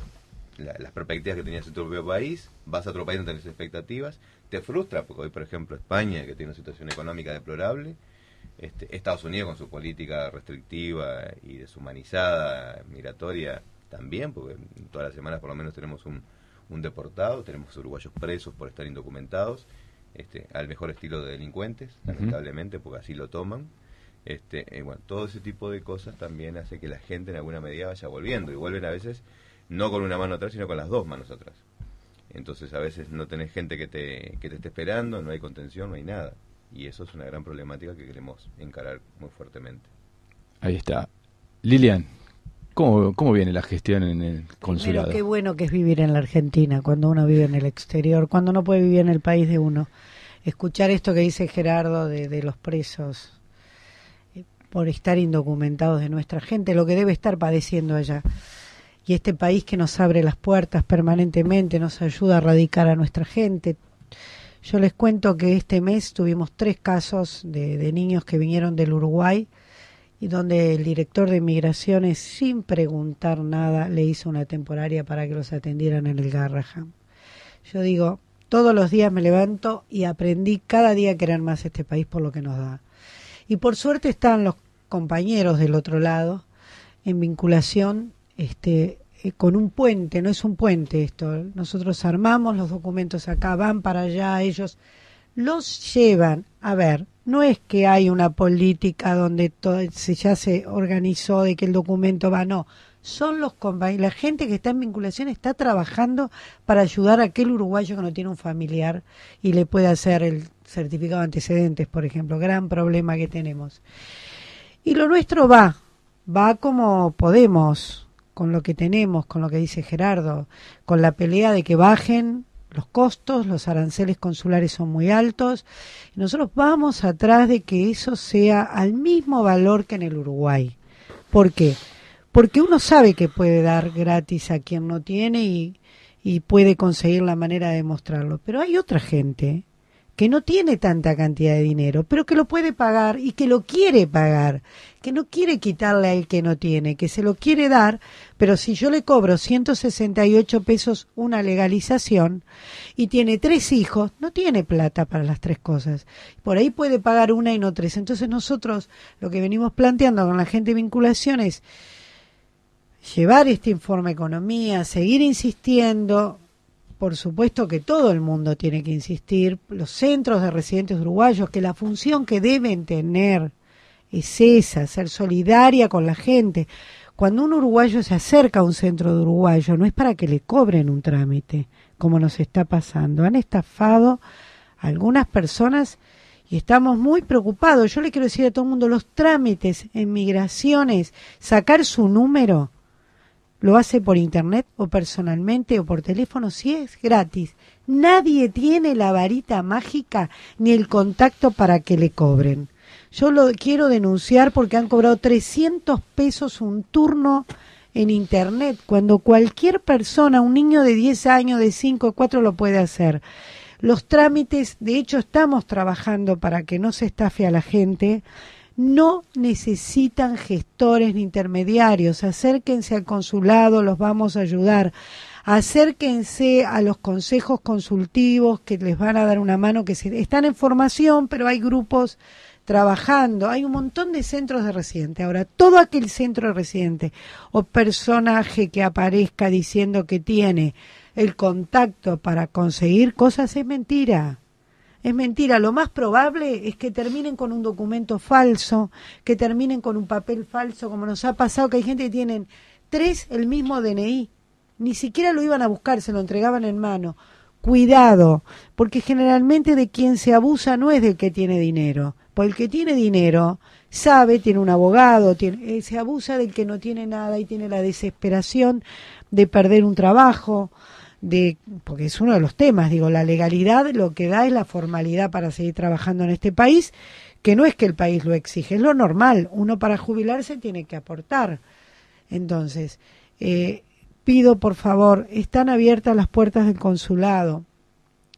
la- las perspectivas que tenías en tu propio país, vas a otro país no tenés expectativas, te frustra, porque hoy, por ejemplo, España, que tiene una situación económica deplorable, este, Estados Unidos con su política restrictiva y deshumanizada, migratoria, también, porque todas las semanas por lo menos tenemos un, un deportado, tenemos uruguayos presos por estar indocumentados, este, al mejor estilo de delincuentes, lamentablemente, porque así lo toman. Este, eh, bueno, todo ese tipo de cosas también hace que la gente en alguna medida vaya volviendo y vuelven a veces no con una mano atrás, sino con las dos manos atrás. Entonces a veces no tenés gente que te, que te esté esperando, no hay contención, no hay nada. Y eso es una gran problemática que queremos encarar muy fuertemente. Ahí está. Lilian, ¿Cómo, ¿Cómo viene la gestión en el consulado? Pero qué bueno que es vivir en la Argentina, cuando uno vive en el exterior, cuando no puede vivir en el país de uno. Escuchar esto que dice Gerardo de, de los presos eh, por estar indocumentados de nuestra gente, lo que debe estar padeciendo allá. Y este país que nos abre las puertas permanentemente, nos ayuda a radicar a nuestra gente. Yo les cuento que este mes tuvimos tres casos de, de niños que vinieron del Uruguay y donde el director de migraciones, sin preguntar nada, le hizo una temporaria para que los atendieran en el Garraham. Yo digo, todos los días me levanto y aprendí cada día a querer más este país por lo que nos da. Y por suerte están los compañeros del otro lado en vinculación este, eh, con un puente, no es un puente esto. Nosotros armamos los documentos acá, van para allá, ellos los llevan. A ver, no es que hay una política donde todo, se, ya se organizó de que el documento va, no. Son los compañeros, la gente que está en vinculación está trabajando para ayudar a aquel uruguayo que no tiene un familiar y le puede hacer el certificado de antecedentes, por ejemplo, gran problema que tenemos. Y lo nuestro va, va como podemos, con lo que tenemos, con lo que dice Gerardo, con la pelea de que bajen los costos, los aranceles consulares son muy altos, nosotros vamos atrás de que eso sea al mismo valor que en el Uruguay. ¿Por qué? Porque uno sabe que puede dar gratis a quien no tiene y, y puede conseguir la manera de demostrarlo, pero hay otra gente que no tiene tanta cantidad de dinero, pero que lo puede pagar y que lo quiere pagar, que no quiere quitarle al que no tiene, que se lo quiere dar, pero si yo le cobro 168 pesos una legalización y tiene tres hijos, no tiene plata para las tres cosas. Por ahí puede pagar una y no tres. Entonces nosotros lo que venimos planteando con la gente de vinculación es llevar este informe economía, seguir insistiendo, por supuesto que todo el mundo tiene que insistir, los centros de residentes uruguayos, que la función que deben tener es esa, ser solidaria con la gente. Cuando un uruguayo se acerca a un centro de uruguayo, no es para que le cobren un trámite, como nos está pasando. Han estafado a algunas personas y estamos muy preocupados. Yo le quiero decir a todo el mundo, los trámites en migraciones, sacar su número, lo hace por internet o personalmente o por teléfono, si es gratis. Nadie tiene la varita mágica ni el contacto para que le cobren. Yo lo quiero denunciar porque han cobrado 300 pesos un turno en internet, cuando cualquier persona, un niño de 10 años, de 5, 4 lo puede hacer. Los trámites, de hecho, estamos trabajando para que no se estafe a la gente no necesitan gestores ni intermediarios. Acérquense al consulado, los vamos a ayudar. Acérquense a los consejos consultivos que les van a dar una mano, que se, están en formación, pero hay grupos trabajando. Hay un montón de centros de residente. Ahora, todo aquel centro de residente o personaje que aparezca diciendo que tiene el contacto para conseguir cosas es mentira. Es mentira, lo más probable es que terminen con un documento falso, que terminen con un papel falso, como nos ha pasado que hay gente que tienen tres el mismo DNI. Ni siquiera lo iban a buscar, se lo entregaban en mano. Cuidado, porque generalmente de quien se abusa no es del que tiene dinero. Porque el que tiene dinero sabe, tiene un abogado, tiene, eh, se abusa del que no tiene nada y tiene la desesperación de perder un trabajo, de porque es uno de los temas, digo, la legalidad lo que da es la formalidad para seguir trabajando en este país, que no es que el país lo exige, es lo normal, uno para jubilarse tiene que aportar. Entonces, eh, pido por favor, están abiertas las puertas del consulado,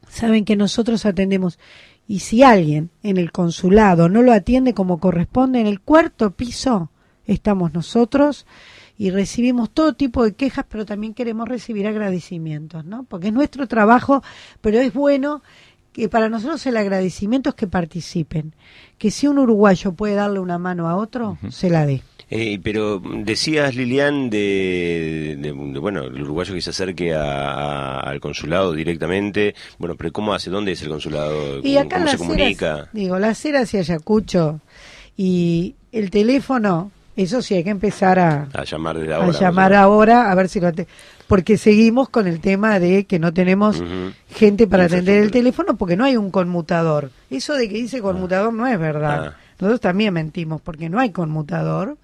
saben que nosotros atendemos y si alguien en el consulado no lo atiende como corresponde en el cuarto piso, estamos nosotros y recibimos todo tipo de quejas, pero también queremos recibir agradecimientos, ¿no? Porque es nuestro trabajo, pero es bueno que para nosotros el agradecimiento es que participen, que si un uruguayo puede darle una mano a otro, se la dé. Eh, pero decías, Lilian, de, de- de, bueno, el uruguayo que se acerque a- a- al consulado directamente. Bueno, pero ¿cómo hace? ¿Dónde es el consulado? Y ¿Cómo, acá cómo las se comunica? Heras, digo, las Heras y Ayacucho y el teléfono, eso sí hay que empezar a, A llamar desde a ahora. llamar ahora a ver si lo porque seguimos con el tema de que no tenemos gente para atender el teléfono porque no hay un conmutador. Eso de que dice conmutador no es verdad. Ah. Nosotros también mentimos porque no hay conmutador.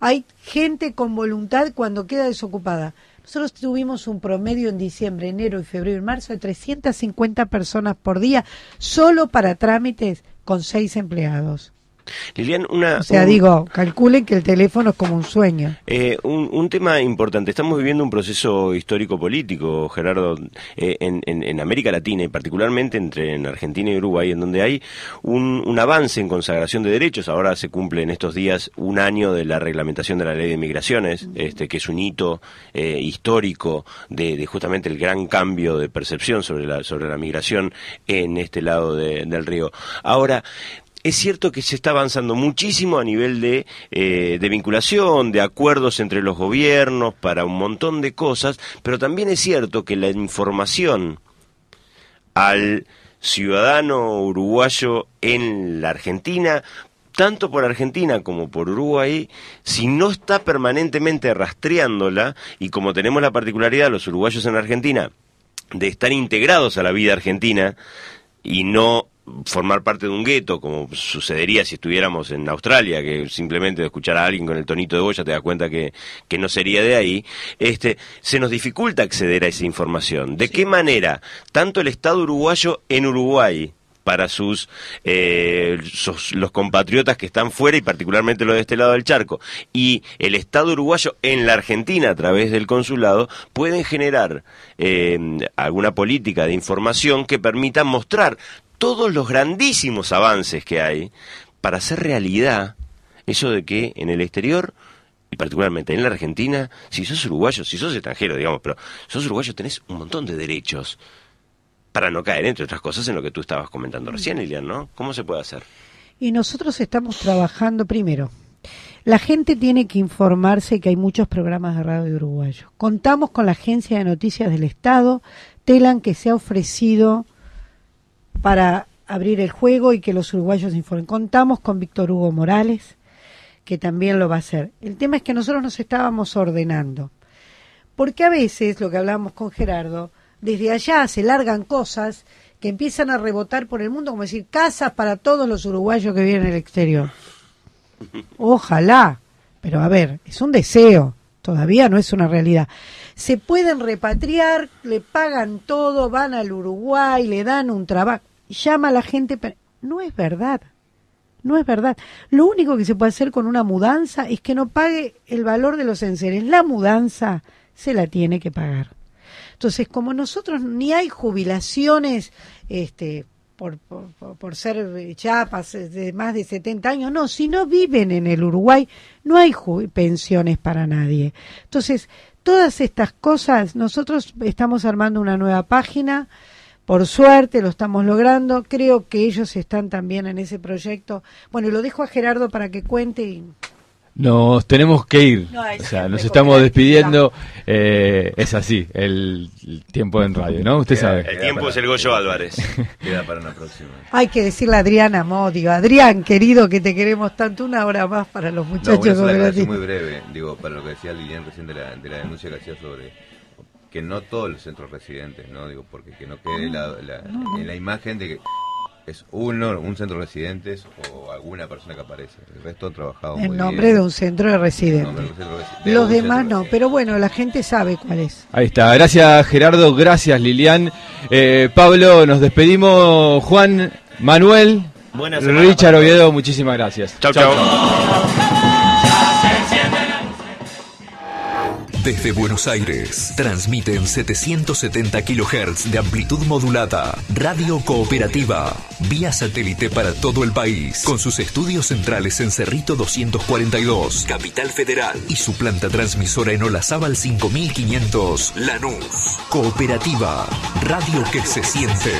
Hay gente con voluntad cuando queda desocupada. Nosotros tuvimos un promedio en diciembre, enero y febrero y marzo de 350 personas por día solo para trámites con seis empleados. Lilian, una, O sea, un- digo, calculen que el teléfono es como un sueño. Eh, un, un tema importante. Estamos viviendo un proceso histórico-político, Gerardo, eh, en, en- en América Latina y particularmente entre en Argentina y Uruguay, en donde hay un, un avance en consagración de derechos. Ahora se cumple en estos días un año de la reglamentación de la ley de migraciones, este, que es un hito eh, histórico de, de justamente el gran cambio de percepción sobre la, sobre la migración en este lado de- del río. Ahora, es cierto que se está avanzando muchísimo a nivel de, eh, de vinculación, de acuerdos entre los gobiernos para un montón de cosas, pero también es cierto que la información al ciudadano uruguayo en la Argentina, tanto por Argentina como por Uruguay, si no está permanentemente rastreándola, y como tenemos la particularidad los uruguayos en Argentina de estar integrados a la vida argentina y no formar parte de un gueto, como sucedería si estuviéramos en Australia, que simplemente de escuchar a alguien con el tonito de voz ya te das cuenta que, que no sería de ahí, este, se nos dificulta acceder a esa información. ¿De qué manera tanto el Estado uruguayo en Uruguay, para sus, eh, sus- los compatriotas que están fuera y particularmente los de este lado del charco y el Estado uruguayo en la Argentina a través del consulado pueden generar eh, alguna política de información que permita mostrar todos los grandísimos avances que hay para hacer realidad eso de que en el exterior y particularmente en la Argentina, si sos uruguayo, si sos extranjero, digamos, pero sos uruguayo tenés un montón de derechos para no caer, entre otras cosas, en lo que tú estabas comentando recién, Lilian, ¿no? ¿Cómo se puede hacer? Y nosotros estamos trabajando primero. La gente tiene que informarse que hay muchos programas de radio uruguayos. Contamos con la Agencia de Noticias del Estado, Telan, que se ha ofrecido para abrir el juego y que los uruguayos se informen. Contamos con Víctor Hugo Morales, que también lo va a hacer. El tema es que nosotros nos estábamos ordenando. Porque a veces, lo que hablábamos con Gerardo, desde allá se largan cosas que empiezan a rebotar por el mundo, como decir, casas para todos los uruguayos que viven en el exterior. Ojalá, pero a ver, es un deseo, todavía no es una realidad. Se pueden repatriar, le pagan todo, van al Uruguay, le dan un trabajo, llama a la gente, pero no es verdad. No es verdad. Lo único que se puede hacer con una mudanza es que no pague el valor de los enseres. La mudanza se la tiene que pagar. Entonces, como nosotros ni hay jubilaciones este, por, por, ser chapas eh, de más de 70 años, no, si no viven en el Uruguay, no hay pensiones para nadie. Entonces, todas estas cosas, nosotros estamos armando una nueva página, por suerte lo estamos logrando, creo que ellos están también en ese proyecto. Bueno, lo dejo a Gerardo para que cuente Nos tenemos que ir. No, o sea, nos estamos despidiendo. Eh, es así, el, el tiempo en radio, ¿no? Usted sabe. El tiempo es el Goyo Álvarez. Queda para una próxima. hay que decirle a Adriana Modio, Adrián, querido, que te queremos tanto, una hora más para los No, muchachos sola aclaración cooperativos. muy breve, digo, para lo que decía Lilian recién de la, de la denuncia que hacía sobre que no todos los centros residentes, ¿no? Digo, porque que no quede la, la- en la imagen de que es uno, un centro de residentes o alguna persona que aparece. El resto han trabajado muy En nombre bien. de un centro de En residentes. de centro de Los demás no, pero bueno, la gente sabe cuál es. Ahí está. Gracias, Gerardo. Gracias, Lilian. Eh, Pablo, nos despedimos. Juan, Manuel, Buena semana Richard Oviedo, muchísimas gracias. Chau, chau. Desde Buenos Aires, transmite en 770 kHz de amplitud modulada. Radio Cooperativa. Vía satélite para todo el país. Con sus estudios centrales en Cerrito 242, Capital Federal. Y su planta transmisora en Olazábal 5500, Lanús. Cooperativa. Radio que se siente.